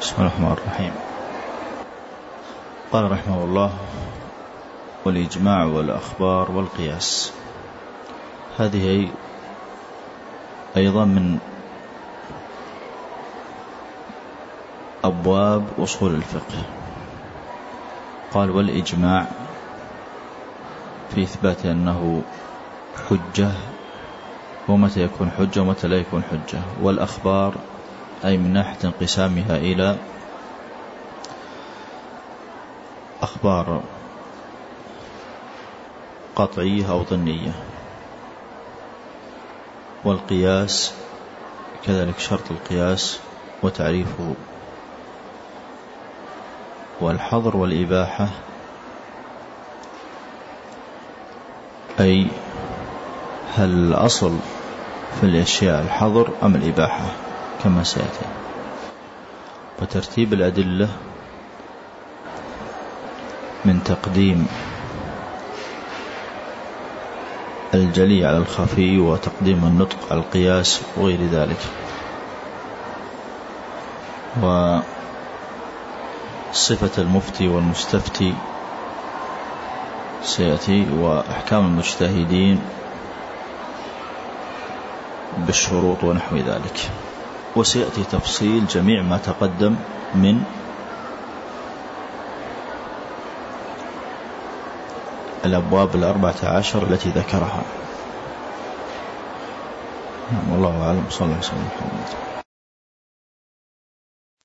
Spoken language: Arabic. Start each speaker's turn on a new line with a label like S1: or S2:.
S1: بسم الله الرحمن الرحيم. قال رحمه الله والإجماع والأخبار والقياس. هذه أيضا من أبواب أصول الفقه. قال والإجماع في إثبات أنه حجة ومتى يكون حجة ومتى لا يكون حجة. والأخبار أي من ناحية انقسامها إلى أخبار قطعية أو ظنية. والقياس كذلك شرط القياس وتعريفه. والحظر والإباحة أي هل الأصل في الأشياء الحظر أم الإباحة. كما سيأتي. وترتيب الأدلة من تقديم الجلي على الخفي وتقديم النطق على القياس وغير ذلك. وصفة المفتي والمستفتي سيأتي وأحكام المجتهدين بالشروط ونحو ذلك. وسيأتي تفصيل جميع ما تقدم من الأبواب الأربعة عشر التي ذكرها. نعم والله أعلم. صلى الله عليه وسلم.